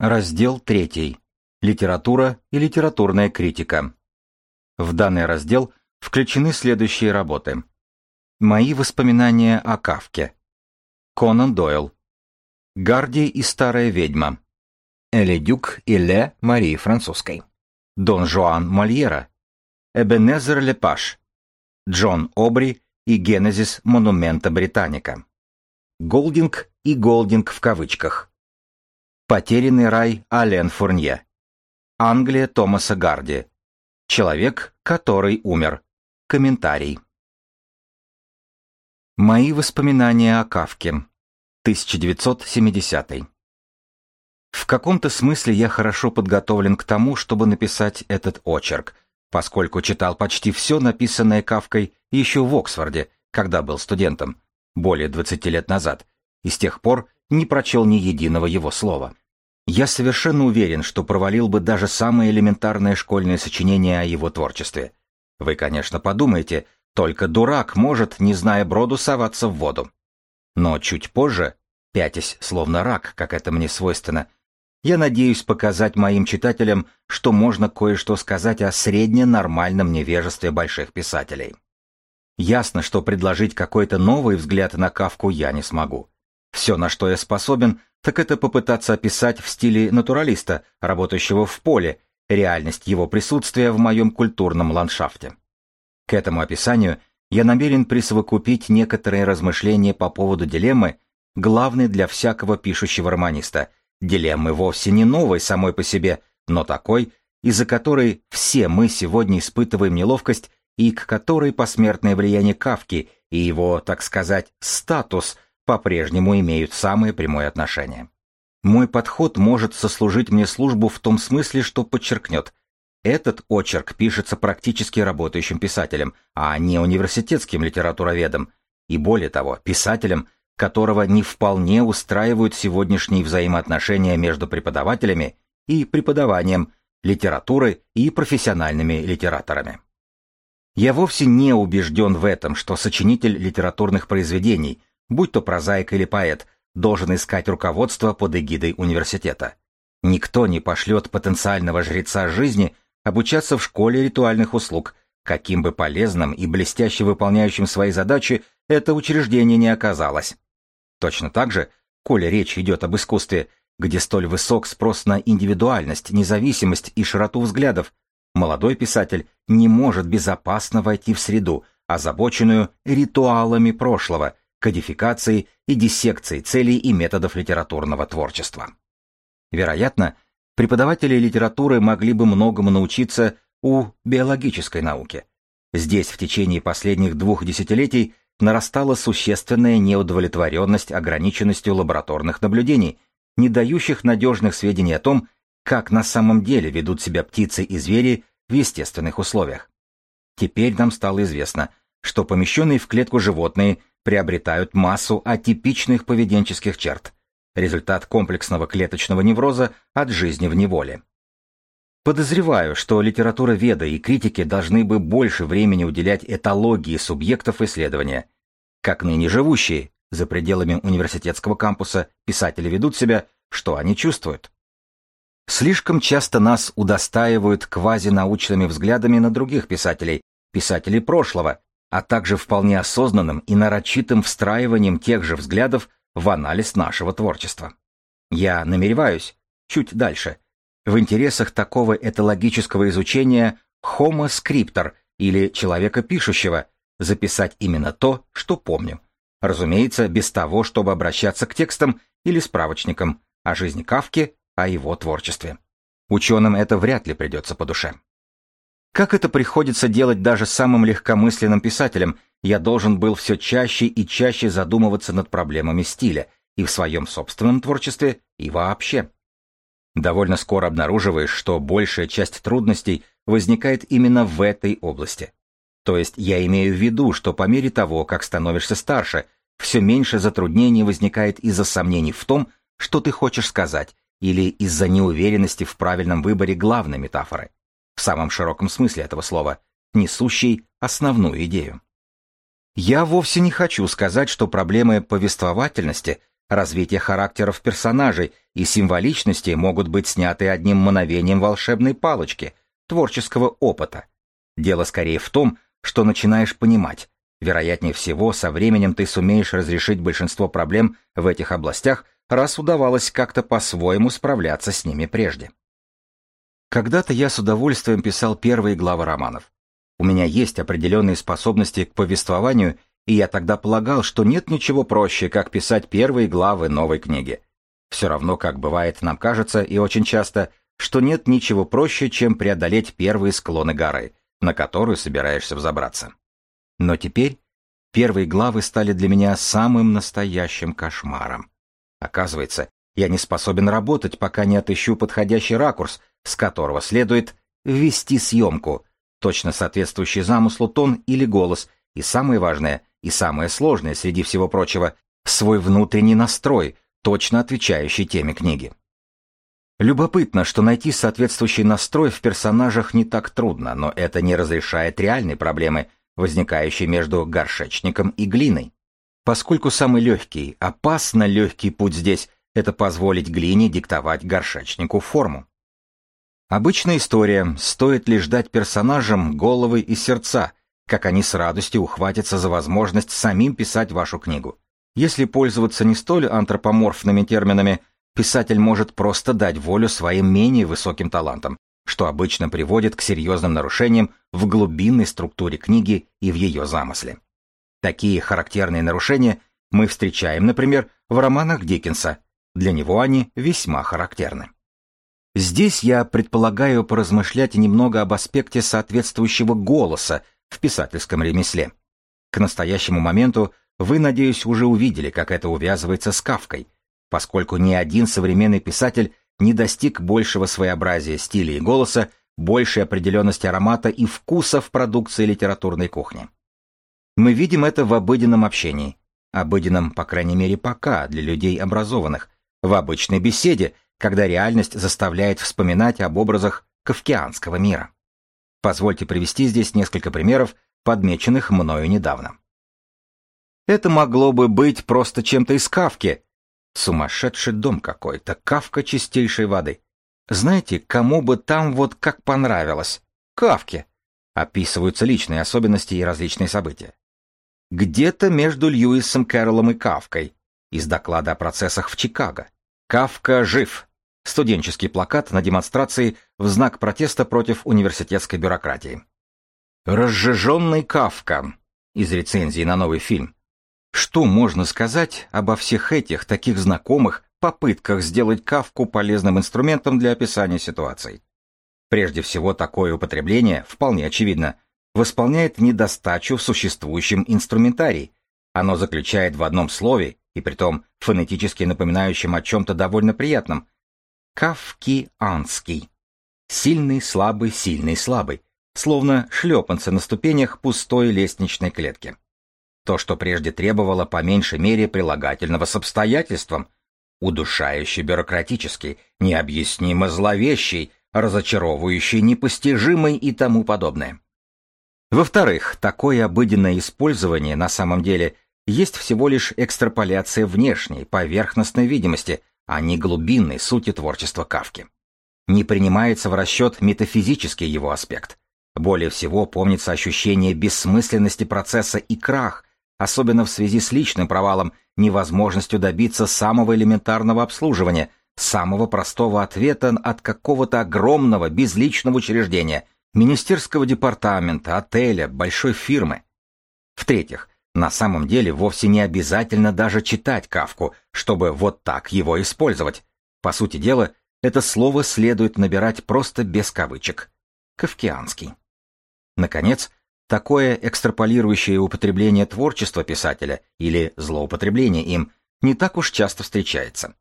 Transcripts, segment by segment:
Раздел 3. Литература и литературная критика. В данный раздел включены следующие работы. Мои воспоминания о Кавке. Конан Дойл. Гарди и старая ведьма. Элли Дюк и Ле Марии Французской. Дон Жуан Мольера. Эбенезер Лепаш. Джон Обри и Генезис Монумента Британика. Голдинг и Голдинг в кавычках. Потерянный рай Ален Фурнье. Англия Томаса Гарди. Человек, который умер. Комментарий. Мои воспоминания о Кавке. 1970. В каком-то смысле я хорошо подготовлен к тому, чтобы написать этот очерк, поскольку читал почти все написанное Кавкой еще в Оксфорде, когда был студентом, более 20 лет назад, и с тех пор не прочел ни единого его слова. Я совершенно уверен, что провалил бы даже самое элементарное школьное сочинение о его творчестве. Вы, конечно, подумаете, только дурак может, не зная броду, соваться в воду. Но чуть позже, пятясь словно рак, как это мне свойственно, я надеюсь показать моим читателям, что можно кое-что сказать о средне-нормальном невежестве больших писателей. Ясно, что предложить какой-то новый взгляд на Кавку я не смогу. Все, на что я способен, так это попытаться описать в стиле натуралиста, работающего в поле, реальность его присутствия в моем культурном ландшафте. К этому описанию я намерен присовокупить некоторые размышления по поводу дилеммы, главной для всякого пишущего романиста, дилеммы вовсе не новой самой по себе, но такой, из-за которой все мы сегодня испытываем неловкость и к которой посмертное влияние Кавки и его, так сказать, статус – по-прежнему имеют самое прямое отношение. Мой подход может сослужить мне службу в том смысле, что подчеркнет, этот очерк пишется практически работающим писателем, а не университетским литературоведом, и более того, писателем, которого не вполне устраивают сегодняшние взаимоотношения между преподавателями и преподаванием литературы и профессиональными литераторами. Я вовсе не убежден в этом, что сочинитель литературных произведений будь то прозаик или поэт, должен искать руководство под эгидой университета. Никто не пошлет потенциального жреца жизни обучаться в школе ритуальных услуг, каким бы полезным и блестяще выполняющим свои задачи это учреждение не оказалось. Точно так же, коли речь идет об искусстве, где столь высок спрос на индивидуальность, независимость и широту взглядов, молодой писатель не может безопасно войти в среду, озабоченную ритуалами прошлого, кодификацией и диссекцией целей и методов литературного творчества. Вероятно, преподаватели литературы могли бы многому научиться у биологической науки. Здесь в течение последних двух десятилетий нарастала существенная неудовлетворенность ограниченностью лабораторных наблюдений, не дающих надежных сведений о том, как на самом деле ведут себя птицы и звери в естественных условиях. Теперь нам стало известно, что помещенные в клетку животные приобретают массу атипичных поведенческих черт, результат комплексного клеточного невроза от жизни в неволе. Подозреваю, что литература веда и критики должны бы больше времени уделять этологии субъектов исследования. Как ныне живущие, за пределами университетского кампуса, писатели ведут себя, что они чувствуют. Слишком часто нас удостаивают квазинаучными взглядами на других писателей, писателей прошлого, а также вполне осознанным и нарочитым встраиванием тех же взглядов в анализ нашего творчества. Я намереваюсь, чуть дальше, в интересах такого этологического изучения Homo scriptor или человека пишущего, записать именно то, что помню. Разумеется, без того, чтобы обращаться к текстам или справочникам о жизни Кавки, о его творчестве. Ученым это вряд ли придется по душе. Как это приходится делать даже самым легкомысленным писателям, я должен был все чаще и чаще задумываться над проблемами стиля и в своем собственном творчестве, и вообще. Довольно скоро обнаруживаешь, что большая часть трудностей возникает именно в этой области. То есть я имею в виду, что по мере того, как становишься старше, все меньше затруднений возникает из-за сомнений в том, что ты хочешь сказать, или из-за неуверенности в правильном выборе главной метафоры в самом широком смысле этого слова, несущий основную идею. Я вовсе не хочу сказать, что проблемы повествовательности развитие характеров персонажей и символичности могут быть сняты одним мановением волшебной палочки, творческого опыта. Дело скорее в том, что начинаешь понимать. Вероятнее всего, со временем ты сумеешь разрешить большинство проблем в этих областях, раз удавалось как-то по-своему справляться с ними прежде. Когда-то я с удовольствием писал первые главы романов. У меня есть определенные способности к повествованию, и я тогда полагал, что нет ничего проще, как писать первые главы новой книги. Все равно, как бывает, нам кажется, и очень часто, что нет ничего проще, чем преодолеть первые склоны горы, на которую собираешься взобраться. Но теперь первые главы стали для меня самым настоящим кошмаром. Оказывается, я не способен работать, пока не отыщу подходящий ракурс, с которого следует ввести съемку, точно соответствующий замыслу тон или голос, и самое важное, и самое сложное среди всего прочего, свой внутренний настрой, точно отвечающий теме книги. Любопытно, что найти соответствующий настрой в персонажах не так трудно, но это не разрешает реальной проблемы, возникающей между горшечником и глиной. Поскольку самый легкий, опасно легкий путь здесь – это позволить глине диктовать горшечнику форму. Обычная история, стоит ли ждать персонажам головы и сердца, как они с радостью ухватятся за возможность самим писать вашу книгу. Если пользоваться не столь антропоморфными терминами, писатель может просто дать волю своим менее высоким талантам, что обычно приводит к серьезным нарушениям в глубинной структуре книги и в ее замысле. Такие характерные нарушения мы встречаем, например, в романах Диккенса. Для него они весьма характерны. Здесь я предполагаю поразмышлять немного об аспекте соответствующего голоса в писательском ремесле. К настоящему моменту вы, надеюсь, уже увидели, как это увязывается с Кавкой, поскольку ни один современный писатель не достиг большего своеобразия стиля и голоса, большей определенности аромата и вкуса в продукции литературной кухни. Мы видим это в обыденном общении, обыденном, по крайней мере, пока, для людей образованных, в обычной беседе, когда реальность заставляет вспоминать об образах кавкианского мира. Позвольте привести здесь несколько примеров, подмеченных мною недавно. Это могло бы быть просто чем-то из Кавки. Сумасшедший дом какой-то, Кавка чистейшей воды. Знаете, кому бы там вот как понравилось? Кавке. Описываются личные особенности и различные события. Где-то между Льюисом Кэрроллом и Кавкой. Из доклада о процессах в Чикаго. Кавка жив. Студенческий плакат на демонстрации в знак протеста против университетской бюрократии. «Разжиженный Кавка» из рецензии на новый фильм. Что можно сказать обо всех этих таких знакомых попытках сделать Кавку полезным инструментом для описания ситуаций? Прежде всего, такое употребление, вполне очевидно, восполняет недостачу в существующем инструментарии. Оно заключает в одном слове, и притом фонетически напоминающем о чем-то довольно приятном, Кавкианский. Сильный, слабый, сильный, слабый. Словно шлепанцы на ступенях пустой лестничной клетки. То, что прежде требовало по меньшей мере прилагательного с обстоятельством. Удушающий бюрократический, необъяснимо зловещий, разочаровывающий, непостижимый и тому подобное. Во-вторых, такое обыденное использование на самом деле есть всего лишь экстраполяция внешней, поверхностной видимости, а не глубинной сути творчества Кавки. Не принимается в расчет метафизический его аспект. Более всего помнится ощущение бессмысленности процесса и крах, особенно в связи с личным провалом, невозможностью добиться самого элементарного обслуживания, самого простого ответа от какого-то огромного безличного учреждения, министерского департамента, отеля, большой фирмы. В-третьих, на самом деле вовсе не обязательно даже читать Кавку, чтобы вот так его использовать. По сути дела, это слово следует набирать просто без кавычек. Кавкианский. Наконец, такое экстраполирующее употребление творчества писателя или злоупотребление им не так уж часто встречается.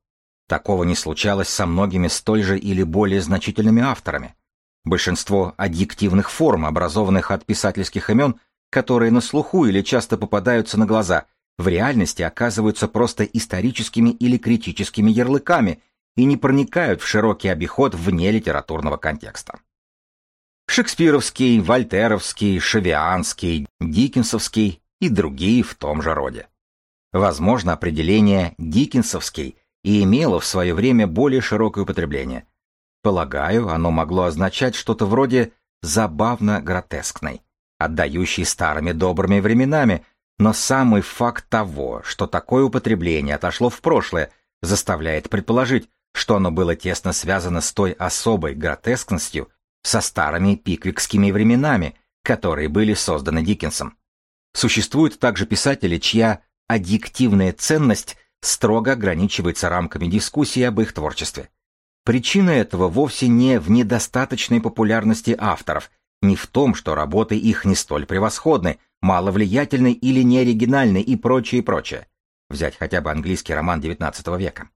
Такого не случалось со многими столь же или более значительными авторами. Большинство адъективных форм, образованных от писательских имен, которые на слуху или часто попадаются на глаза, в реальности оказываются просто историческими или критическими ярлыками и не проникают в широкий обиход вне литературного контекста. Шекспировский, Вольтеровский, Шевианский, Диккенсовский и другие в том же роде. Возможно, определение «диккенсовский» и имело в свое время более широкое употребление. Полагаю, оно могло означать что-то вроде «забавно-гротескной», отдающей старыми добрыми временами, но самый факт того, что такое употребление отошло в прошлое, заставляет предположить, что оно было тесно связано с той особой гротескностью, со старыми пиквикскими временами, которые были созданы Диккенсом. Существуют также писатели, чья аддиктивная ценность строго ограничивается рамками дискуссии об их творчестве. Причина этого вовсе не в недостаточной популярности авторов, не в том, что работы их не столь превосходны, маловлиятельны или неоригинальны и прочее, прочее. Взять хотя бы английский роман XIX века.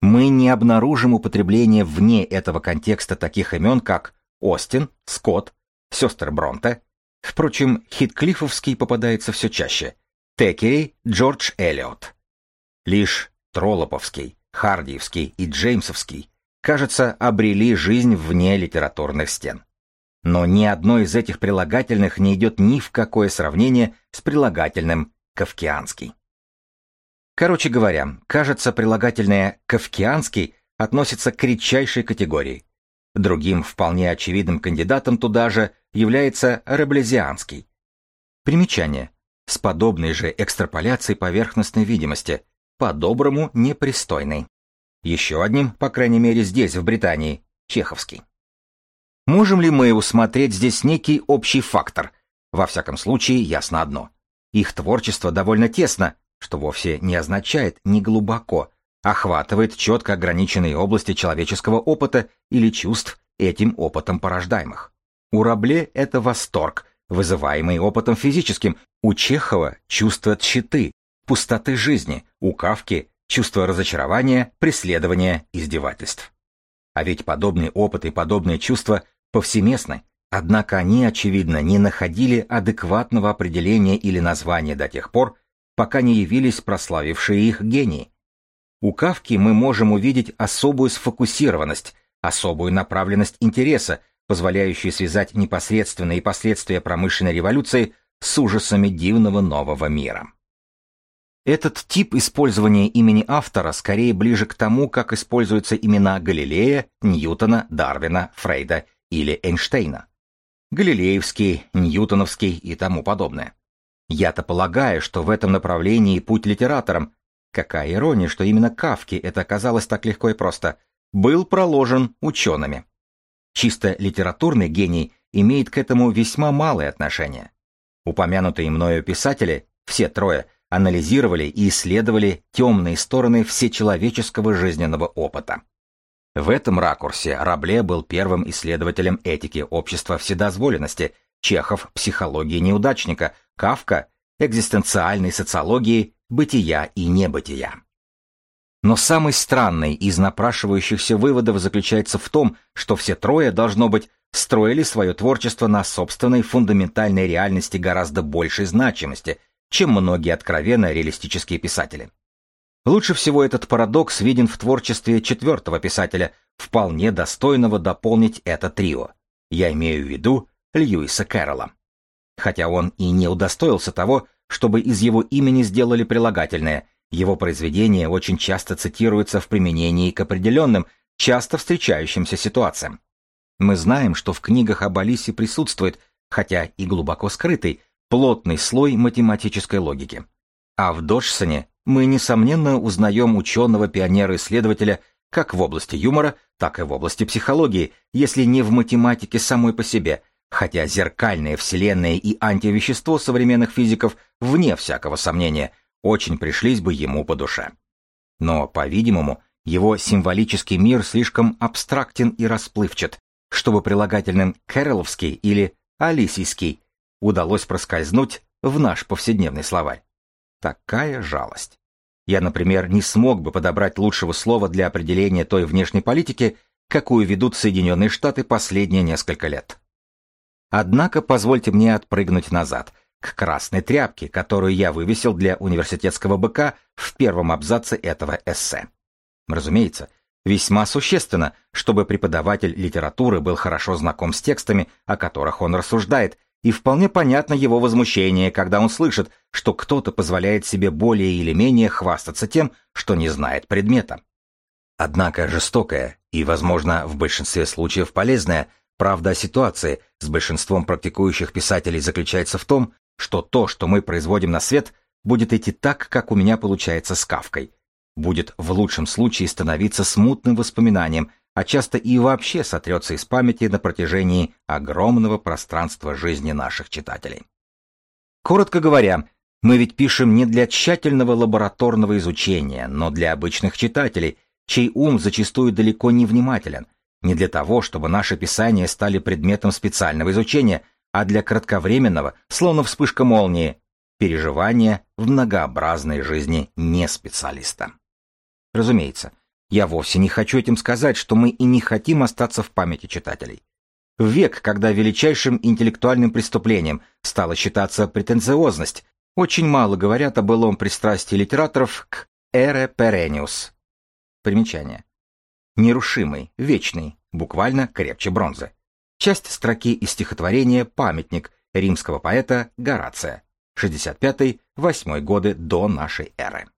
Мы не обнаружим употребление вне этого контекста таких имен, как Остин, Скотт, сестры Бронте. Впрочем, Хитклиффовский попадается все чаще. Текери, Джордж Эллиот. Лишь Троллоповский, Хардиевский и Джеймсовский, кажется, обрели жизнь вне литературных стен. Но ни одно из этих прилагательных не идет ни в какое сравнение с прилагательным «кавкианский». Короче говоря, кажется, прилагательное «кавкианский» относится к редчайшей категории. Другим вполне очевидным кандидатом туда же является раблезианский. Примечание. С подобной же экстраполяцией поверхностной видимости, по-доброму непристойной. Еще одним, по крайней мере здесь, в Британии, чеховский. Можем ли мы усмотреть здесь некий общий фактор? Во всяком случае, ясно одно. Их творчество довольно тесно, что вовсе не означает «не глубоко», охватывает четко ограниченные области человеческого опыта или чувств этим опытом порождаемых. У Рабле это восторг, вызываемый опытом физическим, у Чехова – чувство тщеты, пустоты жизни, у Кавки – чувство разочарования, преследования, издевательств. А ведь подобный опыт и подобные чувства повсеместны, однако они, очевидно, не находили адекватного определения или названия до тех пор, пока не явились прославившие их гении. У Кавки мы можем увидеть особую сфокусированность, особую направленность интереса, позволяющую связать непосредственные последствия промышленной революции с ужасами дивного нового мира. Этот тип использования имени автора скорее ближе к тому, как используются имена Галилея, Ньютона, Дарвина, Фрейда или Эйнштейна. Галилеевский, Ньютоновский и тому подобное. Я-то полагаю, что в этом направлении путь литераторам, какая ирония, что именно Кавке это оказалось так легко и просто, был проложен учеными. Чисто литературный гений имеет к этому весьма малое отношение. Упомянутые мною писатели, все трое, анализировали и исследовали темные стороны всечеловеческого жизненного опыта. В этом ракурсе Рабле был первым исследователем этики общества вседозволенности, Чехов – психологии неудачника, Кавка – экзистенциальной социологии, бытия и небытия. Но самый странный из напрашивающихся выводов заключается в том, что все трое, должно быть, строили свое творчество на собственной фундаментальной реальности гораздо большей значимости, чем многие откровенно реалистические писатели. Лучше всего этот парадокс виден в творчестве четвертого писателя, вполне достойного дополнить это трио. Я имею в виду Льюиса Кэрролла. Хотя он и не удостоился того, чтобы из его имени сделали прилагательное, его произведения очень часто цитируются в применении к определенным, часто встречающимся ситуациям. Мы знаем, что в книгах об Алисе присутствует, хотя и глубоко скрытый, плотный слой математической логики. А в Доджсоне мы, несомненно, узнаем ученого-пионера-исследователя как в области юмора, так и в области психологии, если не в математике самой по себе, хотя зеркальные вселенные и антивещество современных физиков, вне всякого сомнения, очень пришлись бы ему по душе. Но, по-видимому, его символический мир слишком абстрактен и расплывчат, чтобы прилагательным «кэроловский» или «алисийский» удалось проскользнуть в наш повседневный словарь. Такая жалость. Я, например, не смог бы подобрать лучшего слова для определения той внешней политики, какую ведут Соединенные Штаты последние несколько лет. Однако позвольте мне отпрыгнуть назад, к красной тряпке, которую я вывесил для университетского БК в первом абзаце этого эссе. Разумеется, весьма существенно, чтобы преподаватель литературы был хорошо знаком с текстами, о которых он рассуждает, и вполне понятно его возмущение, когда он слышит, что кто-то позволяет себе более или менее хвастаться тем, что не знает предмета. Однако жестокая и, возможно, в большинстве случаев полезная правда о ситуации с большинством практикующих писателей заключается в том, что то, что мы производим на свет, будет идти так, как у меня получается с Кавкой. Будет в лучшем случае становиться смутным воспоминанием, а часто и вообще сотрется из памяти на протяжении огромного пространства жизни наших читателей. Коротко говоря, мы ведь пишем не для тщательного лабораторного изучения, но для обычных читателей, чей ум зачастую далеко не внимателен, не для того, чтобы наши писания стали предметом специального изучения, а для кратковременного, словно вспышка молнии, переживания в многообразной жизни не специалиста. Разумеется, я вовсе не хочу этим сказать, что мы и не хотим остаться в памяти читателей. В век, когда величайшим интеллектуальным преступлением стала считаться претенциозность, очень мало говорят о былом пристрастии литераторов к «эре перениус». Примечание. Нерушимый, вечный, буквально крепче бронзы. Часть строки из стихотворения «Памятник» римского поэта Горация, 65-8 годы до нашей эры.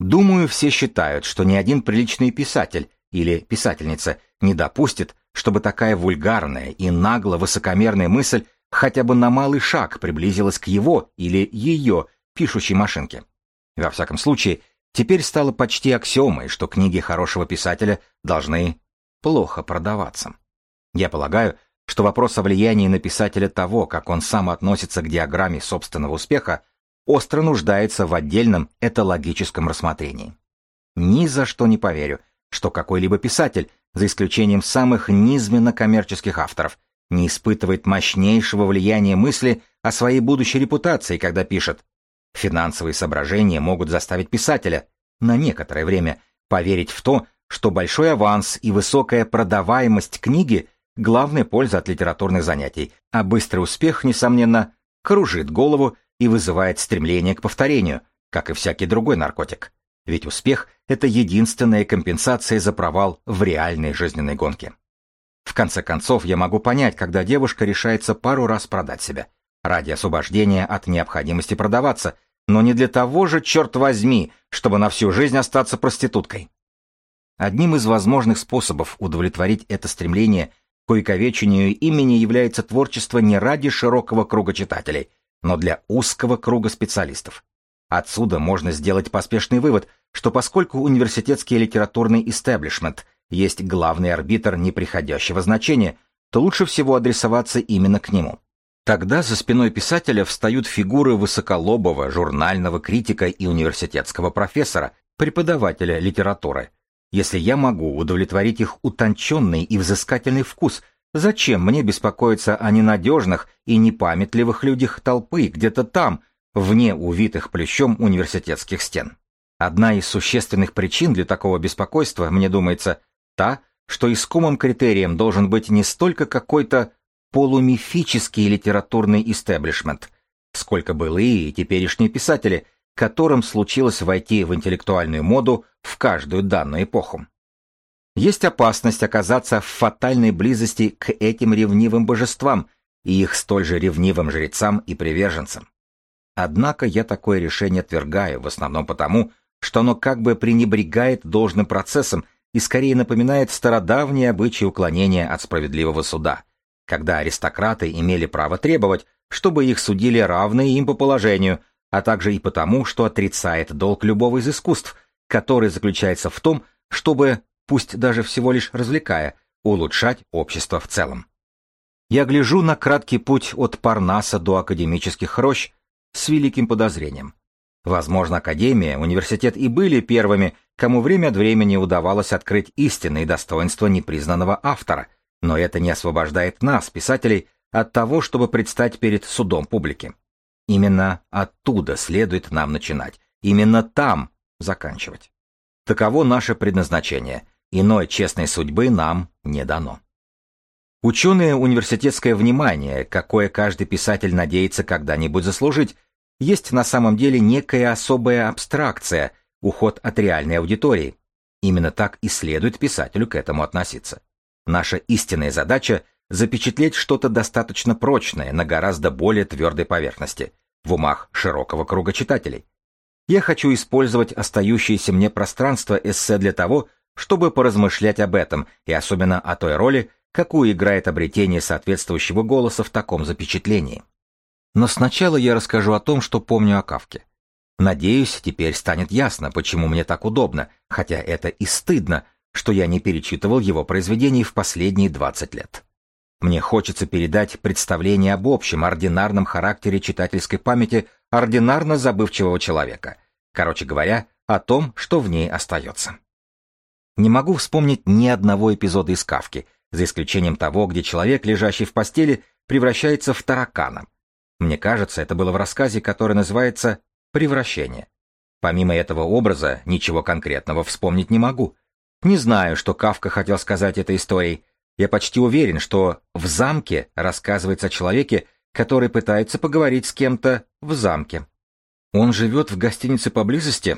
Думаю, все считают, что ни один приличный писатель или писательница не допустит, чтобы такая вульгарная и нагло высокомерная мысль хотя бы на малый шаг приблизилась к его или ее пишущей машинке. Во всяком случае, теперь стало почти аксиомой, что книги хорошего писателя должны плохо продаваться. Я полагаю, что вопрос о влиянии на писателя того, как он сам относится к диаграмме собственного успеха, остро нуждается в отдельном этологическом рассмотрении. Ни за что не поверю, что какой-либо писатель, за исключением самых низменно-коммерческих авторов, не испытывает мощнейшего влияния мысли о своей будущей репутации, когда пишет «Финансовые соображения могут заставить писателя на некоторое время поверить в то, что большой аванс и высокая продаваемость книги – главная польза от литературных занятий, а быстрый успех, несомненно, кружит голову и вызывает стремление к повторению, как и всякий другой наркотик. Ведь успех – это единственная компенсация за провал в реальной жизненной гонке. В конце концов, я могу понять, когда девушка решается пару раз продать себя, ради освобождения от необходимости продаваться, но не для того же, черт возьми, чтобы на всю жизнь остаться проституткой. Одним из возможных способов удовлетворить это стремление к увековечению имени является творчество не ради широкого круга читателей – но для узкого круга специалистов. Отсюда можно сделать поспешный вывод, что поскольку университетский литературный истеблишмент есть главный арбитр неприходящего значения, то лучше всего адресоваться именно к нему. Тогда за спиной писателя встают фигуры высоколобого журнального критика и университетского профессора, преподавателя литературы. Если я могу удовлетворить их утонченный и взыскательный вкус, Зачем мне беспокоиться о ненадежных и непамятливых людях толпы где-то там, вне увитых плющом университетских стен? Одна из существенных причин для такого беспокойства, мне думается, та, что искомым критерием должен быть не столько какой-то полумифический литературный истеблишмент, сколько былые и теперешние писатели, которым случилось войти в интеллектуальную моду в каждую данную эпоху. Есть опасность оказаться в фатальной близости к этим ревнивым божествам и их столь же ревнивым жрецам и приверженцам. Однако я такое решение отвергаю, в основном потому, что оно как бы пренебрегает должным процессом и скорее напоминает стародавние обычаи уклонения от справедливого суда, когда аристократы имели право требовать, чтобы их судили равные им по положению, а также и потому, что отрицает долг любого из искусств, который заключается в том, чтобы пусть даже всего лишь развлекая, улучшать общество в целом. Я гляжу на краткий путь от Парнаса до академических рощ с великим подозрением. Возможно, Академия, университет и были первыми, кому время от времени удавалось открыть истинные достоинства непризнанного автора, но это не освобождает нас, писателей, от того, чтобы предстать перед судом публики. Именно оттуда следует нам начинать, именно там заканчивать. Таково наше предназначение, Иной честной судьбы нам не дано. Ученое университетское внимание, какое каждый писатель надеется когда-нибудь заслужить, есть на самом деле некая особая абстракция, уход от реальной аудитории. Именно так и следует писателю к этому относиться. Наша истинная задача запечатлеть что-то достаточно прочное на гораздо более твердой поверхности, в умах широкого круга читателей. Я хочу использовать остающееся мне пространство эссе для того, чтобы поразмышлять об этом, и особенно о той роли, какую играет обретение соответствующего голоса в таком запечатлении. Но сначала я расскажу о том, что помню о Кавке. Надеюсь, теперь станет ясно, почему мне так удобно, хотя это и стыдно, что я не перечитывал его произведений в последние 20 лет. Мне хочется передать представление об общем ординарном характере читательской памяти ординарно забывчивого человека. Короче говоря, о том, что в ней остается. Не могу вспомнить ни одного эпизода из Кавки, за исключением того, где человек, лежащий в постели, превращается в таракана. Мне кажется, это было в рассказе, который называется Превращение. Помимо этого образа, ничего конкретного вспомнить не могу. Не знаю, что Кавка хотел сказать этой историей. Я почти уверен, что в замке рассказывается о человеке, который пытается поговорить с кем-то в замке. Он живет в гостинице поблизости?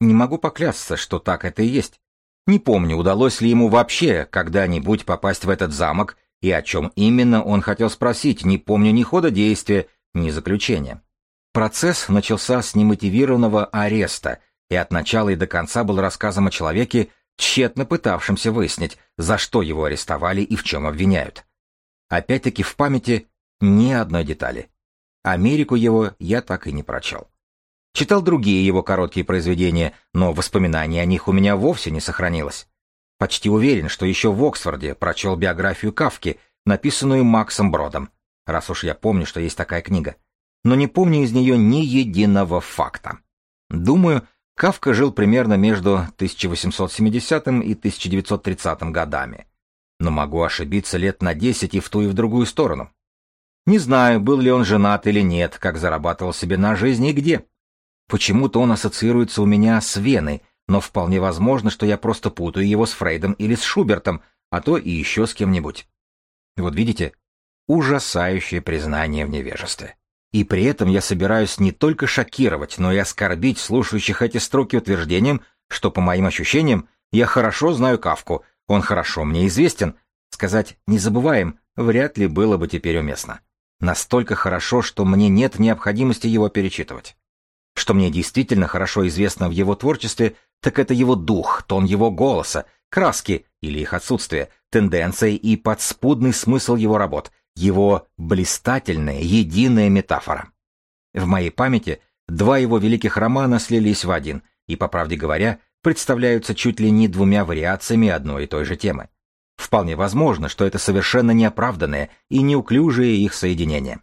Не могу поклясться, что так это и есть. Не помню, удалось ли ему вообще когда-нибудь попасть в этот замок, и о чем именно он хотел спросить, не помню ни хода действия, ни заключения. Процесс начался с немотивированного ареста и от начала и до конца был рассказом о человеке, тщетно пытавшемся выяснить, за что его арестовали и в чем обвиняют. Опять-таки в памяти ни одной детали. Америку его я так и не прочел. Читал другие его короткие произведения, но воспоминаний о них у меня вовсе не сохранилось. Почти уверен, что еще в Оксфорде прочел биографию Кавки, написанную Максом Бродом, раз уж я помню, что есть такая книга но не помню из нее ни единого факта. Думаю, Кавка жил примерно между 1870 и 1930 годами. Но могу ошибиться лет на 10 и в ту и в другую сторону. Не знаю, был ли он женат или нет, как зарабатывал себе на жизнь и где. Почему-то он ассоциируется у меня с Веной, но вполне возможно, что я просто путаю его с Фрейдом или с Шубертом, а то и еще с кем-нибудь. Вот видите, ужасающее признание в невежестве. И при этом я собираюсь не только шокировать, но и оскорбить слушающих эти строки утверждением, что, по моим ощущениям, я хорошо знаю Кавку, он хорошо мне известен. Сказать «не забываем» вряд ли было бы теперь уместно. Настолько хорошо, что мне нет необходимости его перечитывать. Что мне действительно хорошо известно в его творчестве, так это его дух, тон его голоса, краски или их отсутствие, тенденции и подспудный смысл его работ, его блистательная единая метафора. В моей памяти два его великих романа слились в один, и, по правде говоря, представляются чуть ли не двумя вариациями одной и той же темы. Вполне возможно, что это совершенно неоправданное и неуклюжее их соединение.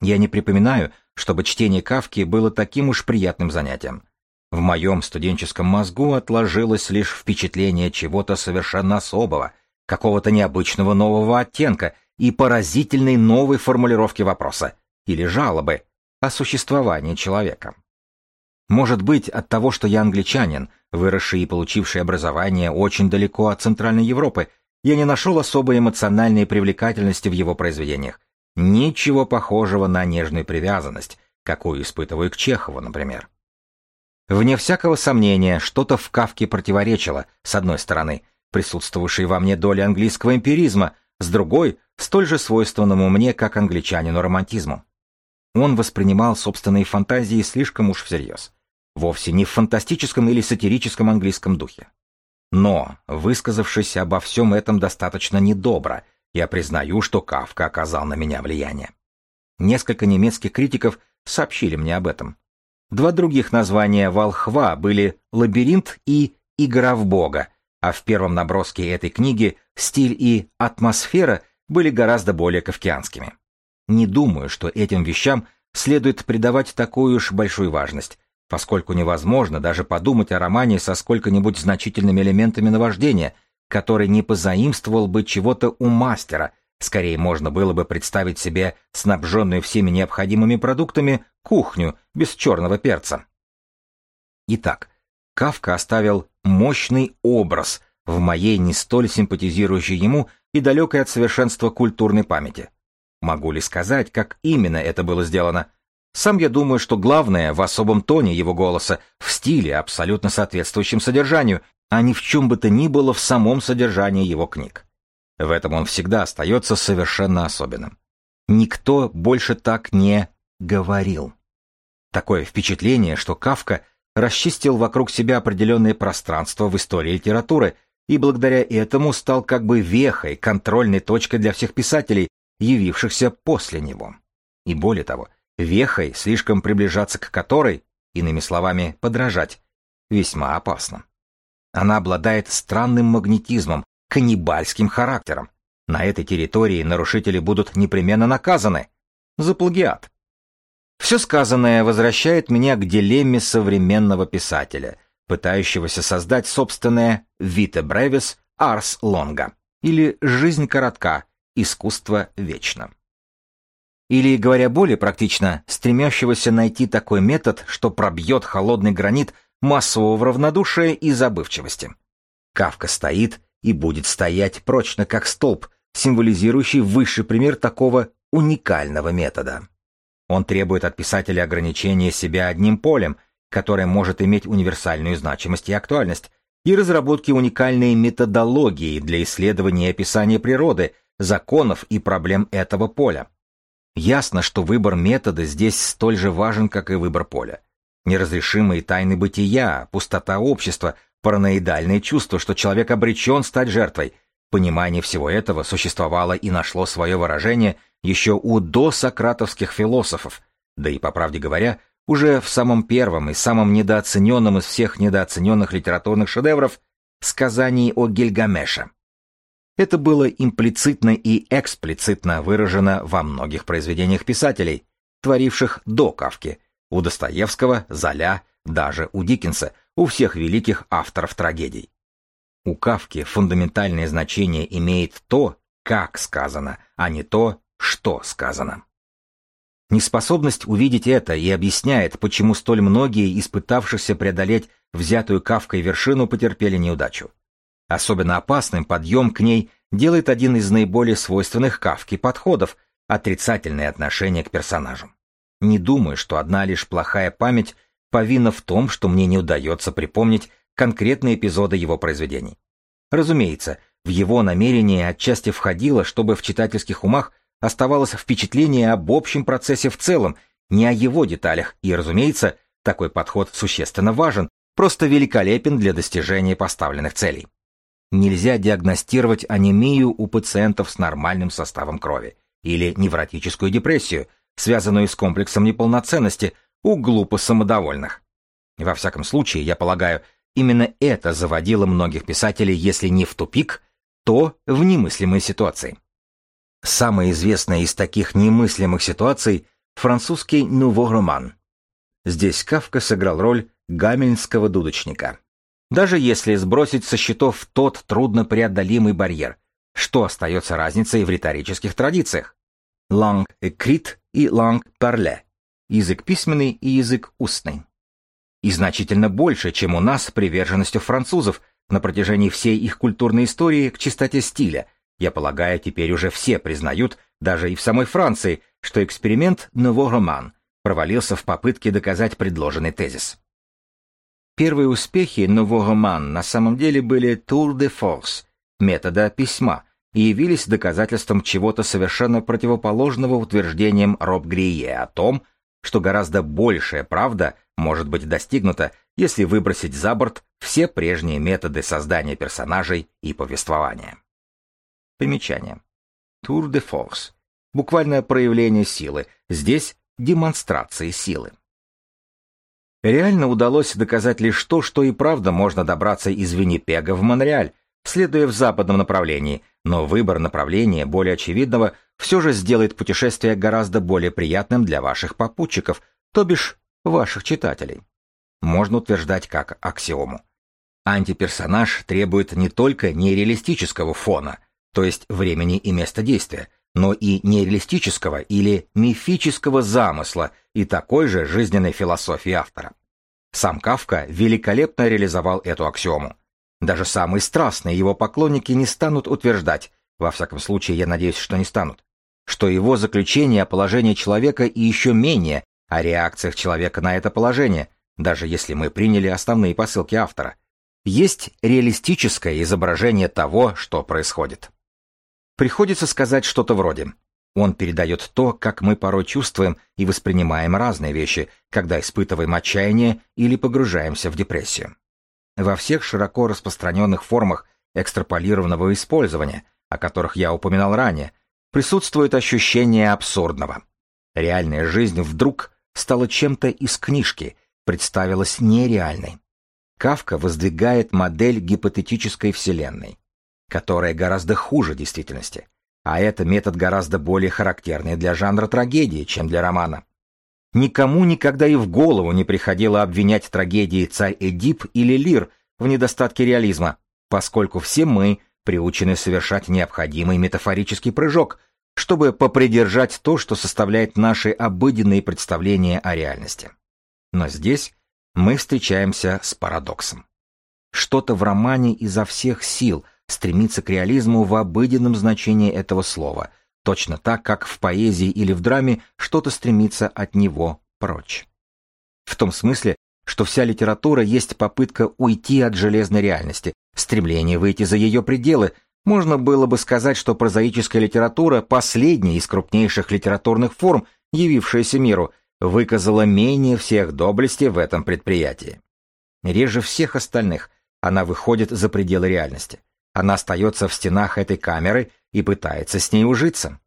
Я не припоминаю, чтобы чтение Кавки было таким уж приятным занятием. В моем студенческом мозгу отложилось лишь впечатление чего-то совершенно особого, какого-то необычного нового оттенка, и поразительной новой формулировки вопроса или жалобы о существовании человека. Может быть, от того, что я англичанин, выросший и получивший образование очень далеко от Центральной Европы, я не нашел особой эмоциональной привлекательности в его произведениях. Ничего похожего на нежную привязанность, какую испытываю к Чехову, например. Вне всякого сомнения, что-то в Кавке противоречило, с одной стороны, присутствовавшей во мне доли английского эмпиризма, с другой столь же свойственному мне, как англичанину романтизму. Он воспринимал собственные фантазии слишком уж всерьез. Вовсе не в фантастическом или сатирическом английском духе. Но, высказавшись обо всем этом достаточно недобро, я признаю, что Кавка оказал на меня влияние. Несколько немецких критиков сообщили мне об этом. Два других названия «Волхва» были «Лабиринт» и «Игра в Бога», а в первом наброске этой книги стиль и атмосфера были гораздо более кавкианскими. Не думаю, что этим вещам следует придавать такую уж большую важность, поскольку невозможно даже подумать о романе со сколько-нибудь значительными элементами наваждения, который не позаимствовал бы чего-то у мастера, скорее можно было бы представить себе снабженную всеми необходимыми продуктами кухню без черного перца. Итак, Кавка оставил мощный образ – в моей не столь симпатизирующей ему и далекой от совершенства культурной памяти. Могу ли сказать, как именно это было сделано? Сам я думаю, что главное в особом тоне его голоса, в стиле, абсолютно соответствующем содержанию, а не в чем бы то ни было в самом содержании его книг. В этом он всегда остается совершенно особенным. Никто больше так не говорил. Такое впечатление, что Кавка расчистил вокруг себя определенное пространство в истории литературы и благодаря этому стал как бы вехой, контрольной точкой для всех писателей, явившихся после него. И более того, вехой, слишком приближаться к которой, иными словами, подражать, весьма опасно. Она обладает странным магнетизмом, каннибальским характером. На этой территории нарушители будут непременно наказаны. За плагиат. Все сказанное возвращает меня к дилемме современного писателя, пытающегося создать собственное «Vita brevis ars longa» или «Жизнь коротка, искусство вечно». Или, говоря более практично, стремящегося найти такой метод, что пробьет холодный гранит массового равнодушия и забывчивости. Кавка стоит и будет стоять прочно как столб, символизирующий высший пример такого уникального метода. Он требует от писателя ограничения себя одним полем, которое может иметь универсальную значимость и актуальность, и разработки уникальной методологии для исследования и описания природы, законов и проблем этого поля. Ясно, что выбор метода здесь столь же важен, как и выбор поля. Неразрешимые тайны бытия, пустота общества, параноидальное чувство, что человек обречен стать жертвой. Понимание всего этого существовало и нашло свое выражение еще у досократовских философов, да и, по правде говоря, уже в самом первом и самом недооцененном из всех недооцененных литературных шедевров сказании о Гильгамеше. Это было имплицитно и эксплицитно выражено во многих произведениях писателей, творивших до Кавки, у Достоевского, Золя, даже у Диккенса, у всех великих авторов трагедий. У Кавки фундаментальное значение имеет то, как сказано, а не то, что сказано. Неспособность увидеть это и объясняет, почему столь многие, испытавшихся преодолеть взятую Кавкой вершину, потерпели неудачу. Особенно опасным подъем к ней делает один из наиболее свойственных Кавке подходов – отрицательное отношение к персонажам. Не думаю, что одна лишь плохая память повинна в том, что мне не удается припомнить конкретные эпизоды его произведений. Разумеется, в его намерение отчасти входило, чтобы в читательских умах оставалось впечатление об общем процессе в целом, не о его деталях, и, разумеется, такой подход существенно важен, просто великолепен для достижения поставленных целей. Нельзя диагностировать анемию у пациентов с нормальным составом крови или невротическую депрессию – связанную с комплексом неполноценности у глупо самодовольных. Во всяком случае, я полагаю, именно это заводило многих писателей, если не в тупик, то в немыслимые ситуации. Самая известная из таких немыслимых ситуаций – французский «Nouveau роман». Здесь Кавка сыграл роль гамельнского дудочника. Даже если сбросить со счетов тот труднопреодолимый барьер, что остается разницей в риторических традициях? Langue écrite и langue parlée, язык письменный и язык устный. И значительно больше, чем у нас приверженностью французов на протяжении всей их культурной истории к чистоте стиля. Я полагаю, теперь уже все признают, даже и в самой Франции, что эксперимент «Nouveau Roman» провалился в попытке доказать предложенный тезис. Первые успехи «Nouveau Roman» на самом деле были «tour de force» метода письма, явились доказательством чего-то совершенно противоположного утверждениям Роб Грие о том, что гораздо большая правда может быть достигнута, если выбросить за борт все прежние методы создания персонажей и повествования. Примечание. Tour de force. Буквально проявление силы. Здесь демонстрации силы. Реально удалось доказать лишь то, что и правда можно добраться из Виннипега в Монреаль, следуя в западном направлении, но выбор направления более очевидного все же сделает путешествие гораздо более приятным для ваших попутчиков, то бишь ваших читателей. Можно утверждать как аксиому. Антиперсонаж требует не только нереалистического фона, то есть времени и места действия, но и нереалистического или мифического замысла и такой же жизненной философии автора. Сам Кавка великолепно реализовал эту аксиому. Даже самые страстные его поклонники не станут утверждать, во всяком случае я надеюсь, что не станут, что его заключение о положении человека и еще менее о реакциях человека на это положение, даже если мы приняли основные посылки автора, есть реалистическое изображение того, что происходит. Приходится сказать что-то вроде он передает то, как мы порой чувствуем и воспринимаем разные вещи, когда испытываем отчаяние или погружаемся в депрессию. Во всех широко распространенных формах экстраполированного использования, о которых я упоминал ранее, присутствует ощущение абсурдного. Реальная жизнь вдруг стала чем-то из книжки, представилась нереальной. Кавка воздвигает модель гипотетической вселенной, которая гораздо хуже действительности. А это метод гораздо более характерный для жанра трагедии, чем для романа. Никому никогда и в голову не приходило обвинять трагедии «Царь Эдип» или «Лир» в недостатке реализма, поскольку все мы приучены совершать необходимый метафорический прыжок, чтобы попридержать то, что составляет наши обыденные представления о реальности. Но здесь мы встречаемся с парадоксом. Что-то в романе изо всех сил стремится к реализму в обыденном значении этого слова, точно так, как в поэзии или в драме что-то стремится от него прочь. В том смысле, что вся литература есть попытка уйти от железной реальности, стремление выйти за ее пределы, можно было бы сказать, что прозаическая литература, последняя из крупнейших литературных форм, явившаяся миру, выказала менее всех доблести в этом предприятии. Реже всех остальных она выходит за пределы реальности. Она остается в стенах этой камеры и пытается с ней ужиться.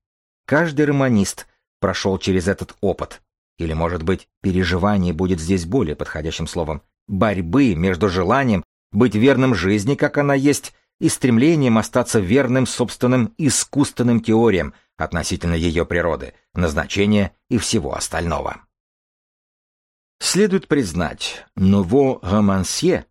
Каждый романист прошел через этот опыт, или, может быть, переживание будет здесь более подходящим словом, борьбы между желанием быть верным жизни, как она есть, и стремлением остаться верным собственным искусственным теориям относительно ее природы, назначения и всего остального. Следует признать, «nouveau romancier»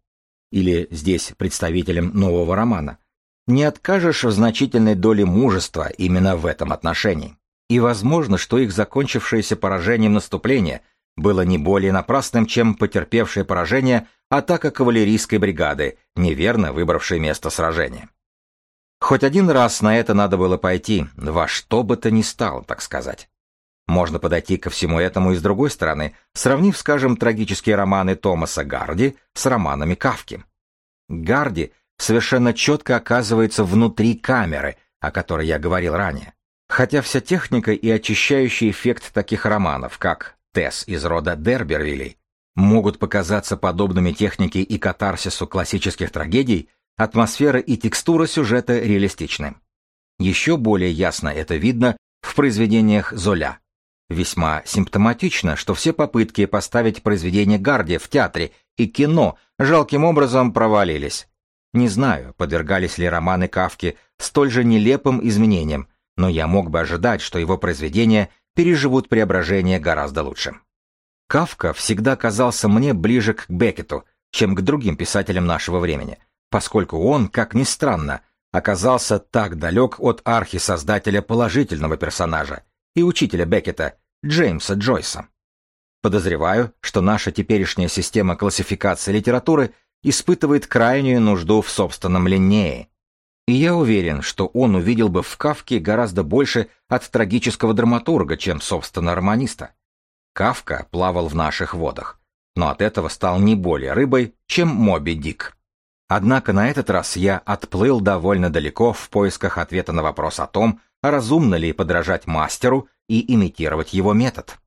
или здесь представителем нового романа, не откажешь в значительной доле мужества именно в этом отношении. И возможно, что их закончившееся поражением наступление было не более напрасным, чем потерпевшее поражение атака кавалерийской бригады, неверно выбравшей место сражения. Хоть один раз на это надо было пойти, во что бы то ни стало, так сказать. Можно подойти ко всему этому и с другой стороны, сравнив, скажем, трагические романы Томаса Гарди с романами Кавки. Гарди — совершенно четко оказывается внутри камеры, о которой я говорил ранее. Хотя вся техника и очищающий эффект таких романов, как «Тесс» из рода Дербервилей, могут показаться подобными технике и катарсису классических трагедий, атмосфера и текстура сюжета реалистичны. Еще более ясно это видно в произведениях Золя. Весьма симптоматично, что все попытки поставить произведение Гарди в театре и кино жалким образом провалились. Не знаю, подвергались ли романы Кавки столь же нелепым изменениям, но я мог бы ожидать, что его произведения переживут преображение гораздо лучше. Кавка всегда казался мне ближе к Беккету, чем к другим писателям нашего времени, поскольку он, как ни странно, оказался так далек от архи-создателя положительного персонажа и учителя Беккета, Джеймса Джойса. Подозреваю, что наша теперешняя система классификации литературы – испытывает крайнюю нужду в собственном Линнее. И я уверен, что он увидел бы в Кавке гораздо больше от трагического драматурга, чем, собственно, романиста. Кавка плавал в наших водах, но от этого стал не более рыбой, чем Моби Дик. Однако на этот раз я отплыл довольно далеко в поисках ответа на вопрос о том, разумно ли подражать мастеру и имитировать его метод.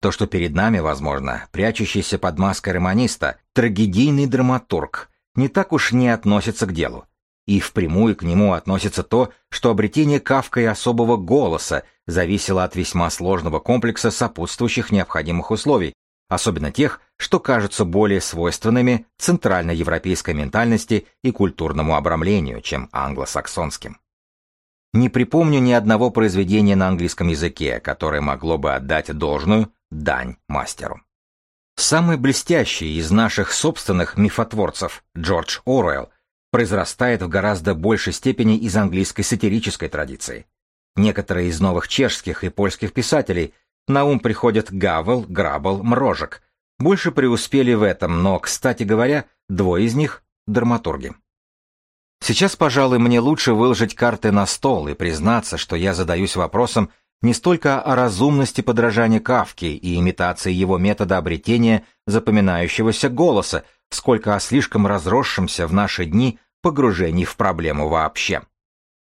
То, что перед нами, возможно, прячущийся под маской романиста, трагедийный драматург, не так уж не относится к делу. И впрямую к нему относится то, что обретение Кавкой особого голоса зависело от весьма сложного комплекса сопутствующих необходимых условий, особенно тех, что кажутся более свойственными центральноевропейской ментальности и культурному обрамлению, чем англосаксонским. Не припомню ни одного произведения на английском языке, которое могло бы отдать должную, дань мастеру. Самый блестящий из наших собственных мифотворцев, Джордж Оруэлл, произрастает в гораздо большей степени из английской сатирической традиции. Некоторые из новых чешских и польских писателей на ум приходят Гавел, Грабл, Мрожек. Больше преуспели в этом, но, кстати говоря, двое из них — драматурги. Сейчас, пожалуй, мне лучше выложить карты на стол и признаться, что я задаюсь вопросом, не столько о разумности подражания Кавке и имитации его метода обретения запоминающегося голоса, сколько о слишком разросшемся в наши дни погружении в проблему вообще.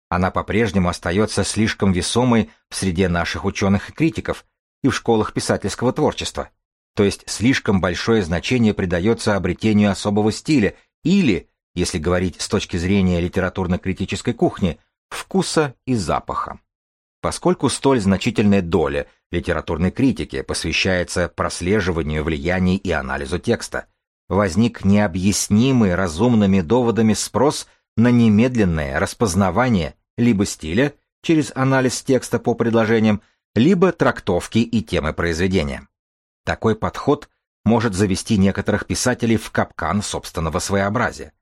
Она по-прежнему остается слишком весомой в среде наших ученых и критиков и в школах писательского творчества. То есть слишком большое значение придается обретению особого стиля или, если говорить с точки зрения литературно-критической кухни, вкуса и запаха. Поскольку столь значительная доля литературной критики посвящается прослеживанию влияний и анализу текста, возник необъяснимый разумными доводами спрос на немедленное распознавание либо стиля через анализ текста по предложениям, либо трактовки и темы произведения. Такой подход может завести некоторых писателей в капкан собственного своеобразия.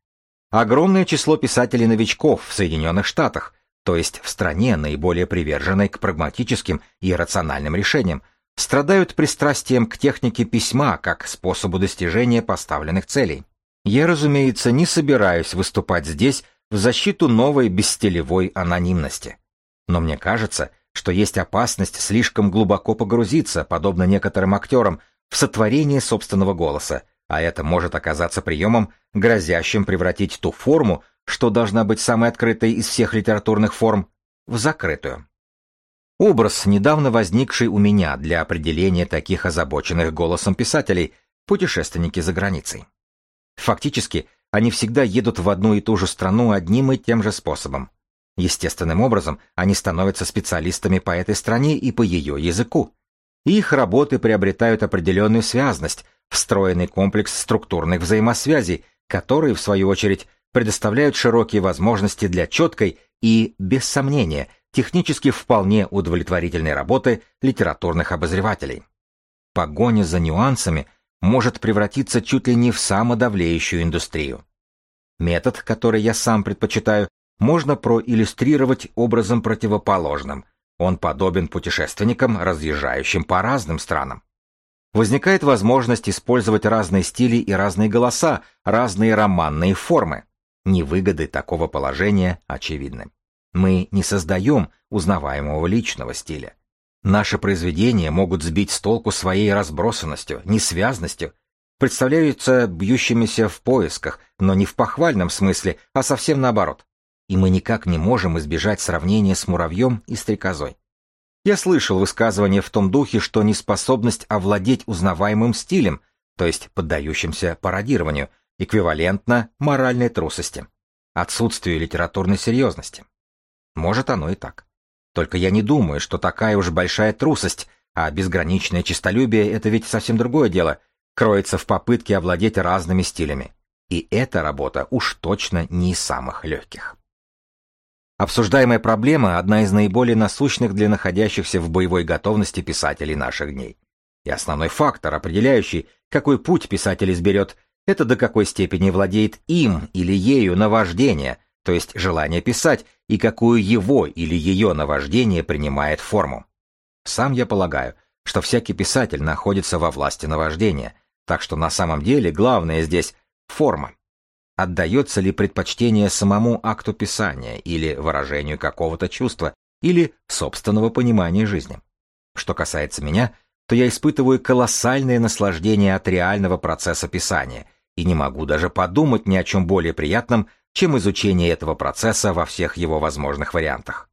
Огромное число писателей-новичков в Соединенных Штатах, то есть в стране, наиболее приверженной к прагматическим и рациональным решениям, страдают пристрастием к технике письма как способу достижения поставленных целей. Я, разумеется, не собираюсь выступать здесь в защиту новой бесстилевой анонимности. Но мне кажется, что есть опасность слишком глубоко погрузиться, подобно некоторым актерам, в сотворение собственного голоса, а это может оказаться приемом, грозящим превратить ту форму, что должна быть самой открытой из всех литературных форм, в закрытую. Образ, недавно возникший у меня для определения таких озабоченных голосом писателей, путешественники за границей. Фактически, они всегда едут в одну и ту же страну одним и тем же способом. Естественным образом, они становятся специалистами по этой стране и по ее языку. Их работы приобретают определенную связность, встроенный комплекс структурных взаимосвязей, которые, в свою очередь, предоставляют широкие возможности для четкой и, без сомнения, технически вполне удовлетворительной работы литературных обозревателей. Погоня за нюансами может превратиться чуть ли не в самодавлеющую индустрию. Метод, который я сам предпочитаю, можно проиллюстрировать образом противоположным. Он подобен путешественникам, разъезжающим по разным странам. Возникает возможность использовать разные стили и разные голоса, разные романные формы. Невыгоды такого положения очевидны. Мы не создаем узнаваемого личного стиля. Наши произведения могут сбить с толку своей разбросанностью, несвязностью, представляются бьющимися в поисках, но не в похвальном смысле, а совсем наоборот и мы никак не можем избежать сравнения с муравьем и стрекозой. Я слышал высказывание в том духе, что неспособность овладеть узнаваемым стилем, то есть поддающимся пародированию, эквивалентна моральной трусости, отсутствию литературной серьезности. Может, оно и так. Только я не думаю, что такая уж большая трусость, а безграничное честолюбие — это ведь совсем другое дело, кроется в попытке овладеть разными стилями. И эта работа уж точно не из самых легких. Обсуждаемая проблема – одна из наиболее насущных для находящихся в боевой готовности писателей наших дней. И основной фактор, определяющий, какой путь писатель изберет, это до какой степени владеет им или ею наваждение, то есть желание писать, и какую его или ее наваждение принимает форму. Сам я полагаю, что всякий писатель находится во власти наваждения, так что на самом деле главное здесь – форма отдается ли предпочтение самому акту писания или выражению какого-то чувства, или собственного понимания жизни. Что касается меня, то я испытываю колоссальное наслаждение от реального процесса писания и не могу даже подумать ни о чем более приятном, чем изучение этого процесса во всех его возможных вариантах.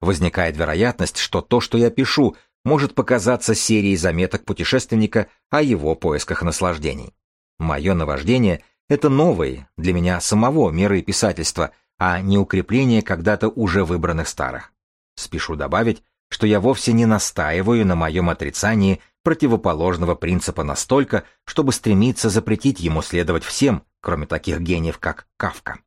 Возникает вероятность, что то, что я пишу, может показаться серией заметок путешественника о его поисках наслаждений. Мое наваждение — это новые, для меня самого, меры писательства, а не укрепление когда-то уже выбранных старых. Спешу добавить, что я вовсе не настаиваю на моем отрицании противоположного принципа настолько, чтобы стремиться запретить ему следовать всем, кроме таких гениев, как Кавка.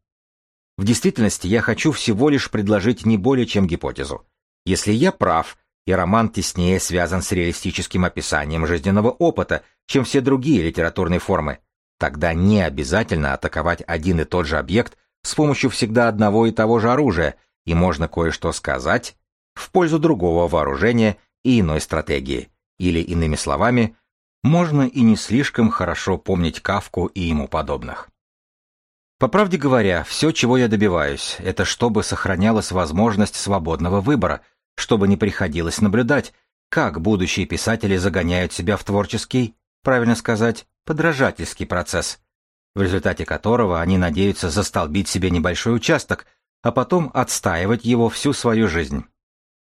В действительности я хочу всего лишь предложить не более чем гипотезу. Если я прав, и роман теснее связан с реалистическим описанием жизненного опыта, чем все другие литературные формы, Тогда не обязательно атаковать один и тот же объект с помощью всегда одного и того же оружия, и можно кое-что сказать в пользу другого вооружения и иной стратегии. Или, иными словами, можно и не слишком хорошо помнить Кавку и ему подобных. По правде говоря, все, чего я добиваюсь, это чтобы сохранялась возможность свободного выбора, чтобы не приходилось наблюдать, как будущие писатели загоняют себя в творческий, правильно сказать, подражательский процесс, в результате которого они надеются застолбить себе небольшой участок, а потом отстаивать его всю свою жизнь.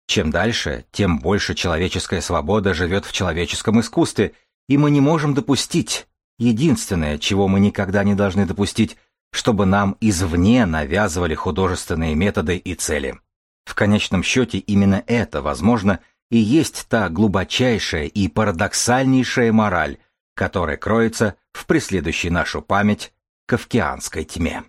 Чем дальше, тем больше человеческая свобода живет в человеческом искусстве, и мы не можем допустить, единственное, чего мы никогда не должны допустить, чтобы нам извне навязывали художественные методы и цели. В конечном счете именно это, возможно, и есть та глубочайшая и парадоксальнейшая мораль, которая кроется в преследующей нашу память кавкианской тьме.